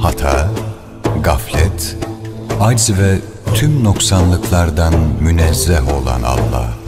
Hata, gaflet, acz ve tüm noksanlıklardan münezzeh olan Allah.